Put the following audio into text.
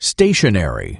Stationary.